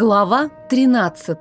Глава 13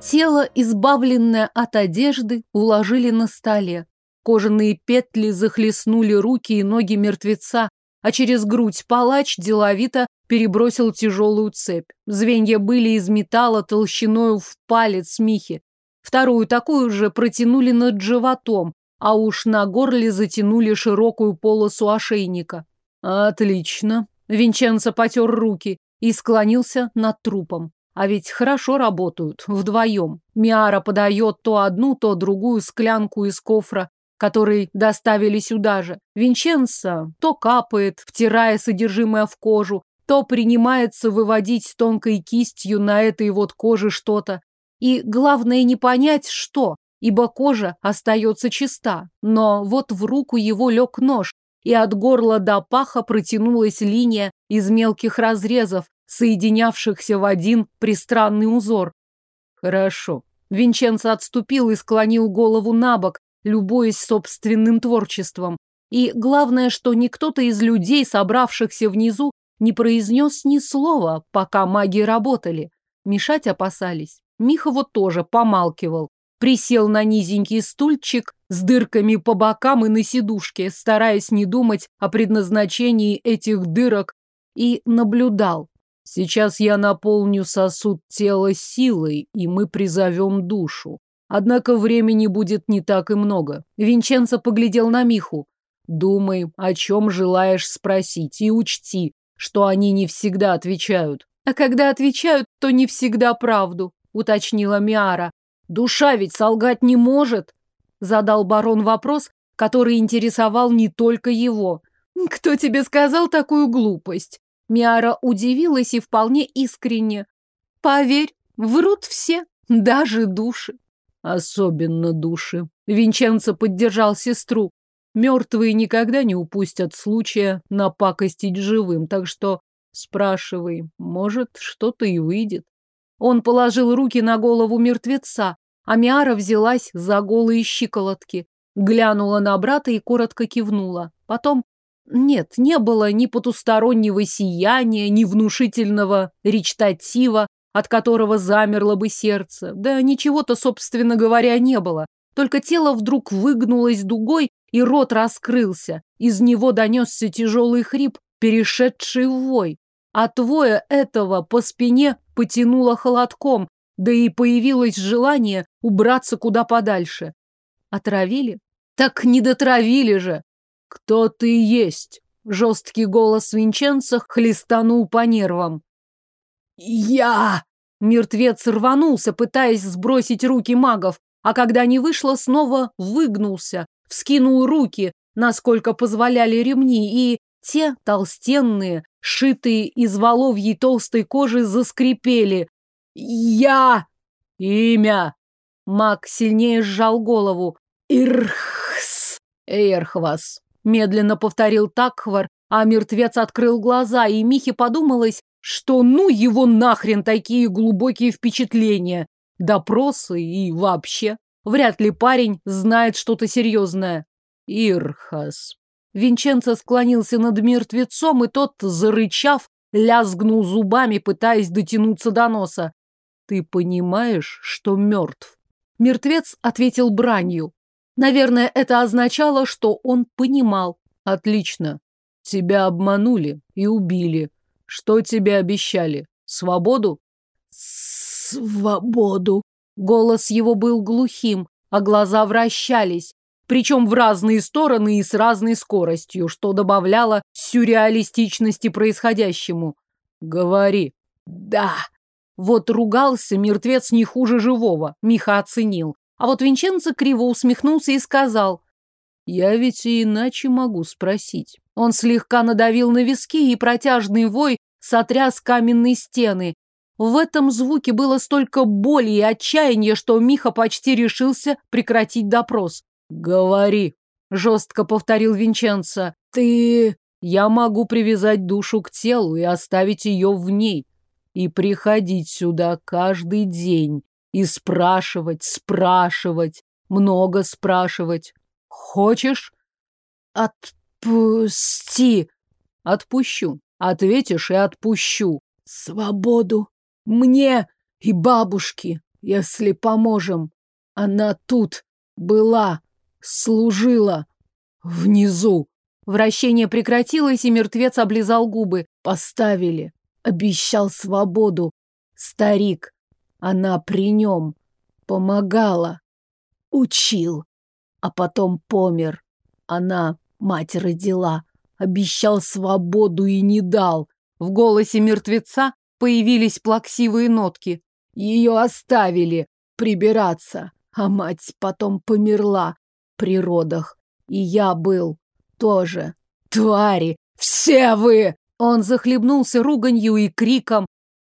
Тело, избавленное от одежды, уложили на столе. Кожаные петли захлестнули руки и ноги мертвеца, а через грудь палач деловито перебросил тяжелую цепь. Звенья были из металла толщиною в палец Михи. Вторую такую же протянули над животом, а уж на горле затянули широкую полосу ошейника. Отлично. Винченцо потер руки и склонился над трупом. А ведь хорошо работают, вдвоем. Миара подает то одну, то другую склянку из кофра, который доставили сюда же. Винченцо то капает, втирая содержимое в кожу, то принимается выводить тонкой кистью на этой вот коже что-то. И главное не понять, что ибо кожа остается чиста. Но вот в руку его лег нож, и от горла до паха протянулась линия из мелких разрезов, соединявшихся в один пристранный узор. Хорошо. Винченцо отступил и склонил голову на бок, любуясь собственным творчеством. И главное, что никто-то из людей, собравшихся внизу, не произнес ни слова, пока маги работали. Мешать опасались. Миха вот тоже помалкивал присел на низенький стульчик с дырками по бокам и на сидушке, стараясь не думать о предназначении этих дырок, и наблюдал. Сейчас я наполню сосуд тела силой, и мы призовем душу. Однако времени будет не так и много. Винченцо поглядел на Миху. Думай, о чем желаешь спросить, и учти, что они не всегда отвечают. А когда отвечают, то не всегда правду, уточнила Миара, Душа ведь солгать не может, задал барон вопрос, который интересовал не только его. Кто тебе сказал такую глупость? Миара удивилась и вполне искренне. Поверь, врут все, даже души. Особенно души. Винченцо поддержал сестру. Мертвые никогда не упустят случая напакостить живым, так что спрашивай, может, что-то и выйдет. Он положил руки на голову мертвеца, Амиара взялась за голые щиколотки, глянула на брата и коротко кивнула. Потом нет, не было ни потустороннего сияния, ни внушительного речтатива, от которого замерло бы сердце. Да ничего-то, собственно говоря, не было. Только тело вдруг выгнулось дугой, и рот раскрылся. Из него донесся тяжелый хрип, перешедший в вой. От воя этого по спине потянуло холодком, да и появилось желание убраться куда подальше. Отравили? Так не дотравили же. Кто ты есть? Жесткий голос Винченца хлестанул по нервам. Я! Мертвец рванулся, пытаясь сбросить руки магов, а когда не вышло, снова выгнулся, вскинул руки, насколько позволяли ремни, и те, толстенные, шитые из воловьей толстой кожи, заскрипели, «Я!» «Имя!» Маг сильнее сжал голову. «Ирхс!» «Эйрхвас!» Медленно повторил Такхвар, а мертвец открыл глаза, и Михе подумалось, что ну его нахрен такие глубокие впечатления. Допросы и вообще. Вряд ли парень знает что-то серьезное. Ирхас. Винченцо склонился над мертвецом, и тот, зарычав, лязгнул зубами, пытаясь дотянуться до носа. Ты понимаешь, что мертв? Мертвец ответил бранью. Наверное, это означало, что он понимал. Отлично. Тебя обманули и убили. Что тебе обещали? Свободу? Свободу. Голос его был глухим, а глаза вращались, причем в разные стороны и с разной скоростью, что добавляло сюрреалистичности происходящему. Говори. Да. Вот ругался мертвец не хуже живого, Миха оценил. А вот Винченцо криво усмехнулся и сказал, «Я ведь и иначе могу спросить». Он слегка надавил на виски, и протяжный вой сотряс каменные стены. В этом звуке было столько боли и отчаяния, что Миха почти решился прекратить допрос. «Говори», — жестко повторил Винченцо. «Ты...» «Я могу привязать душу к телу и оставить ее в ней и приходить сюда каждый день и спрашивать, спрашивать, много спрашивать. Хочешь? Отпусти. Отпущу. Ответишь и отпущу. Свободу. Мне и бабушке, если поможем. Она тут была, служила. Внизу. Вращение прекратилось, и мертвец облизал губы. Поставили. Обещал свободу. Старик. Она при нем. Помогала. Учил. А потом помер. Она мать родила. Обещал свободу и не дал. В голосе мертвеца появились плаксивые нотки. Ее оставили прибираться, а мать потом померла при родах. И я был тоже. Твари! Все вы! Он захлебнулся руганью и криком.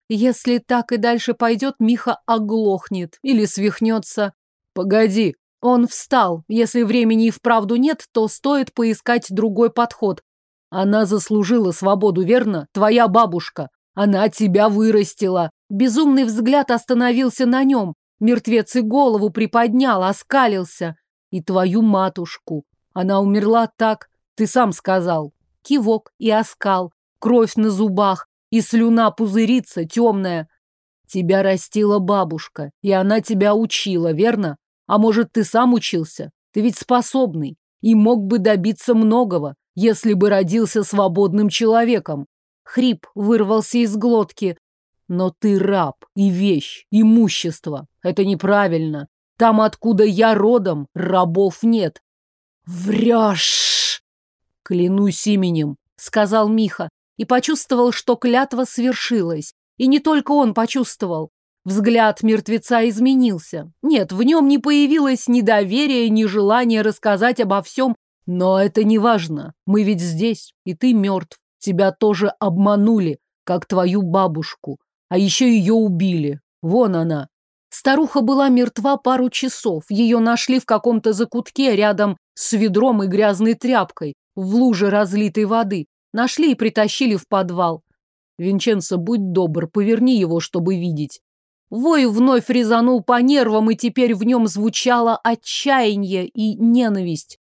Если так и дальше пойдет, Миха оглохнет или свихнется. Погоди. Он встал. Если времени и вправду нет, то стоит поискать другой подход. Она заслужила свободу, верно? Твоя бабушка. Она тебя вырастила. Безумный взгляд остановился на нем. Мертвец и голову приподнял, оскалился. И твою матушку. Она умерла так, ты сам сказал. Кивок и оскал, кровь на зубах, и слюна пузырится, темная. Тебя растила бабушка, и она тебя учила, верно? А может, ты сам учился? Ты ведь способный и мог бы добиться многого, если бы родился свободным человеком. Хрип вырвался из глотки. Но ты раб и вещь, имущество. Это неправильно. Там, откуда я родом, рабов нет. Врешь! Клянусь именем, сказал Миха, и почувствовал, что клятва свершилась. И не только он почувствовал. Взгляд мертвеца изменился. Нет, в нем не появилось ни доверия, ни желания рассказать обо всем. Но это не важно. Мы ведь здесь, и ты мертв. Тебя тоже обманули, как твою бабушку. А еще ее убили. Вон она. Старуха была мертва пару часов. Ее нашли в каком-то закутке рядом с ведром и грязной тряпкой, в луже разлитой воды. Нашли и притащили в подвал. Винченцо, будь добр, поверни его, чтобы видеть. Вой вновь резанул по нервам, и теперь в нем звучало отчаяние и ненависть.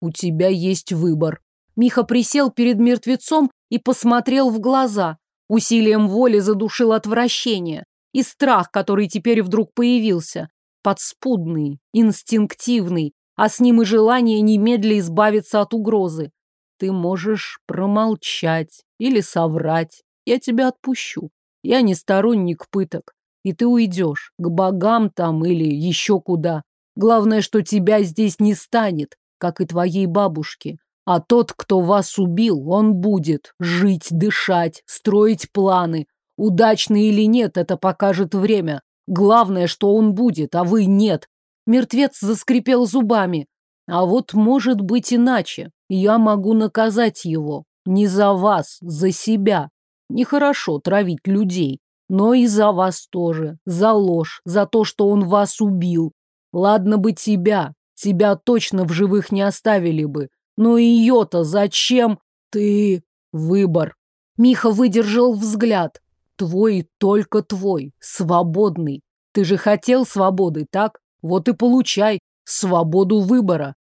У тебя есть выбор. Миха присел перед мертвецом и посмотрел в глаза. Усилием воли задушил отвращение и страх, который теперь вдруг появился. Подспудный, инстинктивный, а с ним и желание немедля избавиться от угрозы. Ты можешь промолчать или соврать. Я тебя отпущу. Я не сторонник пыток. И ты уйдешь к богам там или еще куда. Главное, что тебя здесь не станет, как и твоей бабушки. А тот, кто вас убил, он будет жить, дышать, строить планы. Удачный или нет, это покажет время. Главное, что он будет, а вы нет. Мертвец заскрипел зубами. А вот может быть иначе. Я могу наказать его. Не за вас, за себя. Нехорошо травить людей. Но и за вас тоже. За ложь, за то, что он вас убил. Ладно бы тебя. Тебя точно в живых не оставили бы. Но ее-то зачем? Ты... Выбор. Миха выдержал взгляд. Твой только твой. Свободный. Ты же хотел свободы, так? Вот и получай свободу выбора.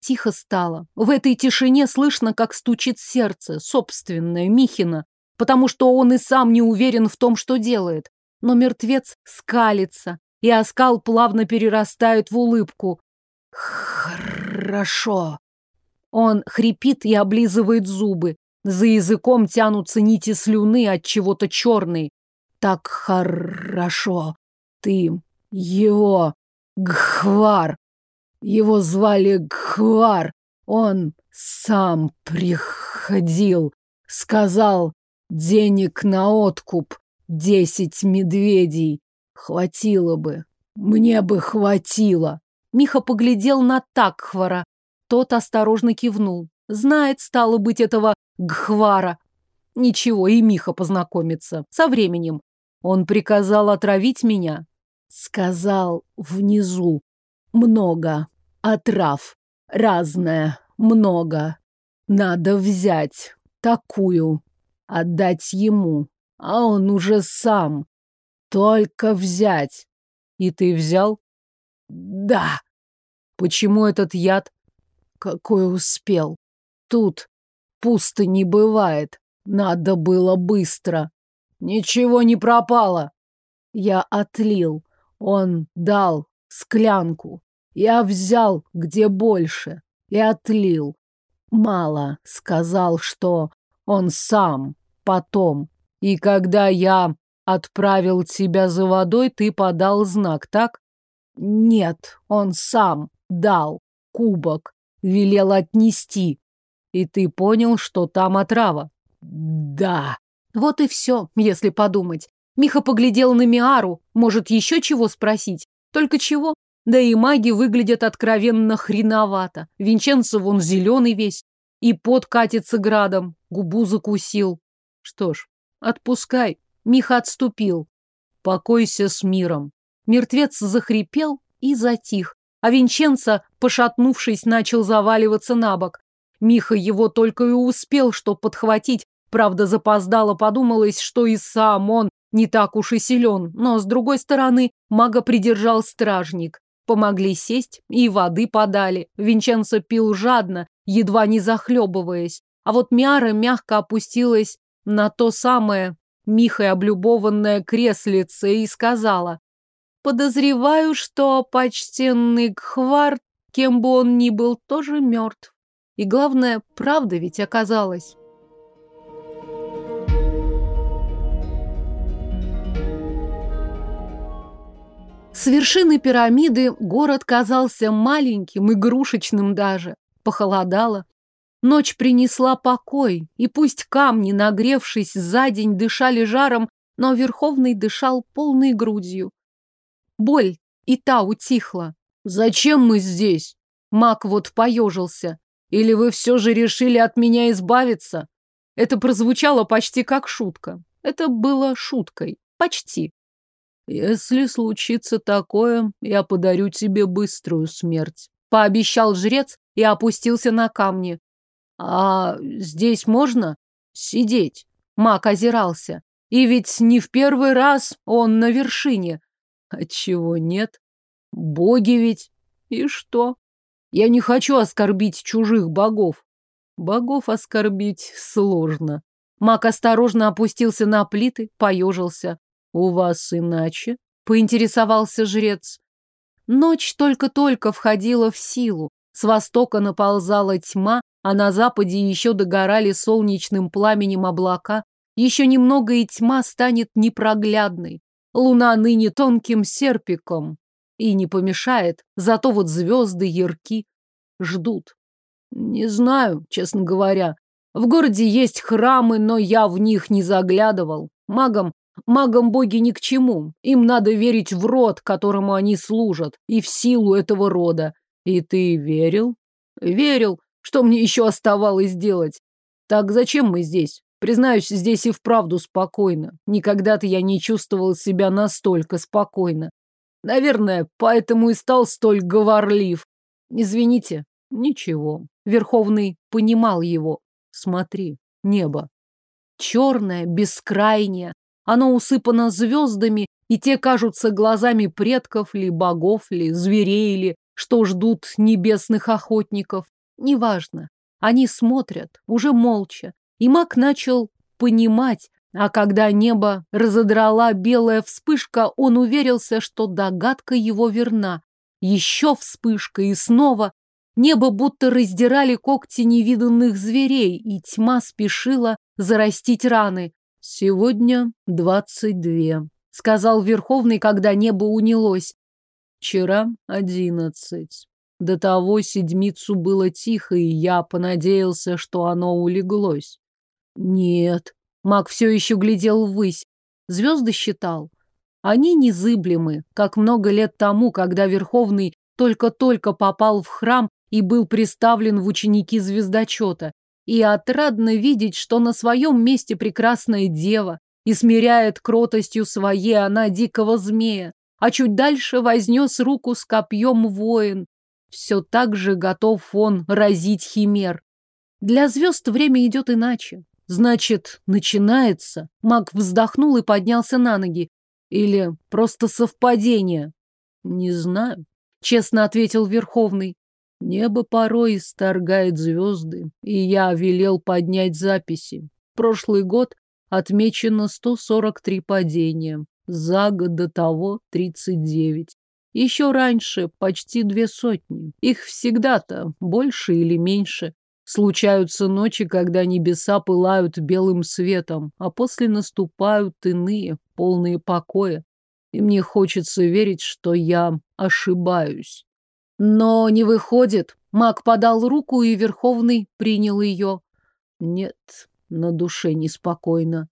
Тихо стало. В этой тишине слышно, как стучит сердце, собственное, Михина, потому что он и сам не уверен в том, что делает. Но мертвец скалится, и оскал плавно перерастает в улыбку. Хорошо. Он хрипит и облизывает зубы. За языком тянутся нити слюны от чего-то черной. Так хорошо. Ты его Гхвар. Его звали Гхвар. Он сам приходил. Сказал, денег на откуп. Десять медведей. Хватило бы. Мне бы хватило. Миха поглядел на Такхвара. Тот осторожно кивнул. Знает, стало быть, этого Гхвара. Ничего, и Миха познакомится. Со временем. Он приказал отравить меня. Сказал внизу. Много. Отрав. Разное. Много. Надо взять. Такую. Отдать ему. А он уже сам. Только взять. И ты взял? Да. Почему этот яд? Какой успел? тут пусто не бывает. Надо было быстро. Ничего не пропало. Я отлил. Он дал склянку. Я взял где больше и отлил. Мало сказал, что он сам потом. И когда я отправил тебя за водой, ты подал знак, так? Нет, он сам дал кубок, велел отнести. И ты понял, что там отрава? Да. Вот и все, если подумать. Миха поглядел на Миару, может, еще чего спросить? Только чего? Да и маги выглядят откровенно хреновато. Винченцо вон зеленый весь. И пот катится градом. Губу закусил. Что ж, отпускай. Миха отступил. Покойся с миром. Мертвец захрипел и затих. А Винченцо, пошатнувшись, начал заваливаться на бок. Миха его только и успел что подхватить. Правда, запоздало подумалось, что и сам он не так уж и силен. Но, с другой стороны, мага придержал стражник. Помогли сесть и воды подали. Винченцо пил жадно, едва не захлебываясь. А вот Мяра мягко опустилась на то самое Михой облюбованное креслице и сказала. Подозреваю, что почтенный Гхвард, кем бы он ни был, тоже мертв. И главное, правда ведь оказалась. С вершины пирамиды город казался маленьким, игрушечным даже. Похолодало. Ночь принесла покой, и пусть камни, нагревшись за день, дышали жаром, но Верховный дышал полной грудью. Боль и та утихла. «Зачем мы здесь?» Мак вот поежился. Или вы все же решили от меня избавиться? Это прозвучало почти как шутка. Это было шуткой. Почти. Если случится такое, я подарю тебе быструю смерть. Пообещал жрец и опустился на камни. А здесь можно сидеть? Мак озирался. И ведь не в первый раз он на вершине. Отчего нет? Боги ведь. И что? Я не хочу оскорбить чужих богов. Богов оскорбить сложно. Мак осторожно опустился на плиты, поежился. У вас иначе? Поинтересовался жрец. Ночь только-только входила в силу. С востока наползала тьма, а на западе еще догорали солнечным пламенем облака. Еще немного и тьма станет непроглядной. Луна ныне тонким серпиком, и не помешает, зато вот звезды ярки ждут. Не знаю, честно говоря. В городе есть храмы, но я в них не заглядывал. Магам, магам боги ни к чему. Им надо верить в род, которому они служат, и в силу этого рода. И ты верил? Верил. Что мне еще оставалось делать? Так зачем мы здесь? Признаюсь, здесь и вправду спокойно. Никогда-то я не чувствовал себя настолько спокойно. Наверное, поэтому и стал столь говорлив. Извините, ничего. Верховный понимал его. Смотри, небо. Черное, бескрайнее. Оно усыпано звездами, и те кажутся глазами предков ли, богов ли, зверей ли, что ждут небесных охотников. Неважно. Они смотрят, уже молча. И маг начал понимать, а когда небо разодрала белая вспышка, он уверился, что догадка его верна. Еще вспышка и снова. Небо будто раздирали когти невиданных зверей, и тьма спешила зарастить раны. «Сегодня двадцать две», — сказал Верховный, когда небо унялось. «Вчера одиннадцать. До того седмицу было тихо, и я понадеялся, что оно улеглось. Нет, Маг все еще глядел ввысь. Звезды считал. Они незыблемы, как много лет тому, когда Верховный только-только попал в храм и был приставлен в ученики звездочета. И отрадно видеть, что на своем месте прекрасная дева и смиряет кротостью своей она дикого змея, а чуть дальше вознес руку с копьем воин. Все так же готов он разить химер. Для звезд время идет иначе. Значит, начинается. Маг вздохнул и поднялся на ноги. Или просто совпадение? Не знаю, честно ответил Верховный. Небо порой исторгает звезды, и я велел поднять записи. Прошлый год отмечено 143 падения, за год до того 39. Еще раньше почти две сотни. Их всегда-то больше или меньше. Случаются ночи, когда небеса пылают белым светом, а после наступают иные, полные покоя. И мне хочется верить, что я ошибаюсь. Но не выходит. Маг подал руку, и Верховный принял ее. Нет, на душе неспокойно.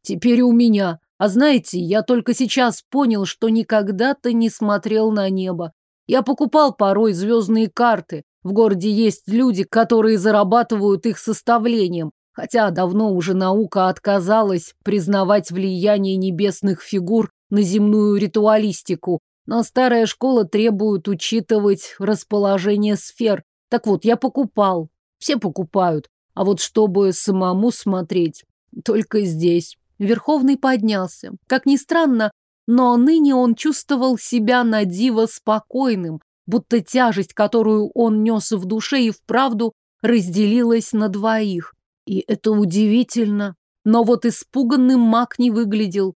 Теперь у меня. А знаете, я только сейчас понял, что никогда-то не смотрел на небо. Я покупал порой звездные карты, в городе есть люди, которые зарабатывают их составлением, хотя давно уже наука отказалась признавать влияние небесных фигур на земную ритуалистику, но старая школа требует учитывать расположение сфер. Так вот, я покупал. Все покупают. А вот чтобы самому смотреть, только здесь. Верховный поднялся. Как ни странно, но ныне он чувствовал себя на диво спокойным, будто тяжесть, которую он нес в душе и вправду разделилась на двоих. И это удивительно. Но вот испуганным маг не выглядел.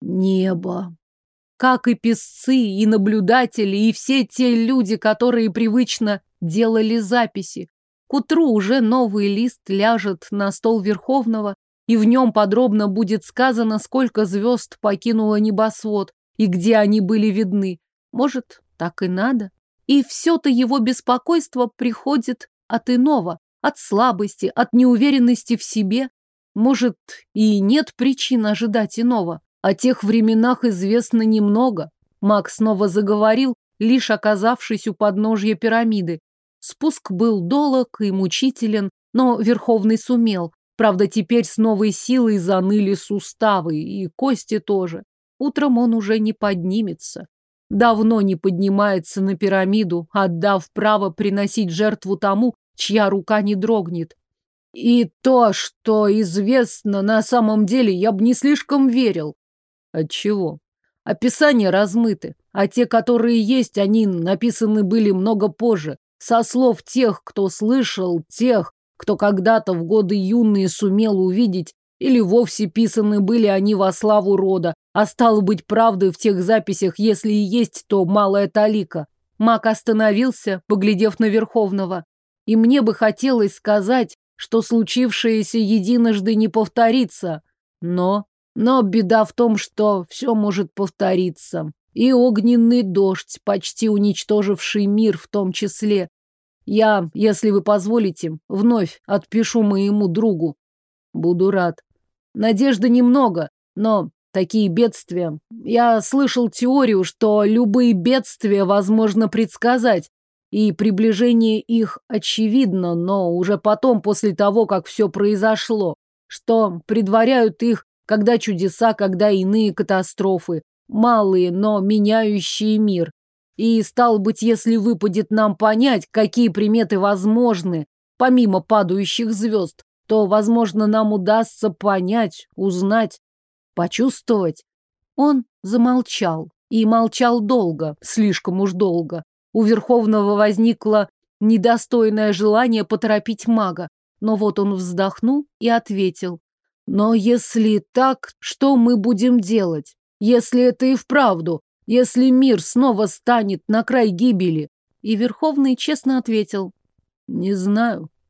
Небо. Как и песцы, и наблюдатели, и все те люди, которые привычно делали записи. К утру уже новый лист ляжет на стол Верховного, и в нем подробно будет сказано, сколько звезд покинуло небосвод и где они были видны. Может, так и надо? И все-то его беспокойство приходит от иного, от слабости, от неуверенности в себе. Может, и нет причин ожидать иного. О тех временах известно немного. Макс снова заговорил, лишь оказавшись у подножья пирамиды. Спуск был долог и мучителен, но Верховный сумел. Правда, теперь с новой силой заныли суставы, и кости тоже. Утром он уже не поднимется давно не поднимается на пирамиду, отдав право приносить жертву тому, чья рука не дрогнет. И то, что известно на самом деле, я бы не слишком верил. Отчего? Описания размыты, а те, которые есть, они написаны были много позже, со слов тех, кто слышал, тех, кто когда-то в годы юные сумел увидеть или вовсе писаны были они во славу рода, а стало быть правдой в тех записях, если и есть, то малая талика. Мак остановился, поглядев на Верховного. И мне бы хотелось сказать, что случившееся единожды не повторится. Но... Но беда в том, что все может повториться. И огненный дождь, почти уничтоживший мир в том числе. Я, если вы позволите, вновь отпишу моему другу. Буду рад. Надежды немного, но такие бедствия. Я слышал теорию, что любые бедствия возможно предсказать, и приближение их очевидно, но уже потом, после того, как все произошло, что предваряют их, когда чудеса, когда иные катастрофы, малые, но меняющие мир. И, стал быть, если выпадет нам понять, какие приметы возможны, помимо падающих звезд, то, возможно, нам удастся понять, узнать, почувствовать. Он замолчал. И молчал долго, слишком уж долго. У Верховного возникло недостойное желание поторопить мага. Но вот он вздохнул и ответил. Но если так, что мы будем делать? Если это и вправду, если мир снова станет на край гибели? И Верховный честно ответил. Не знаю.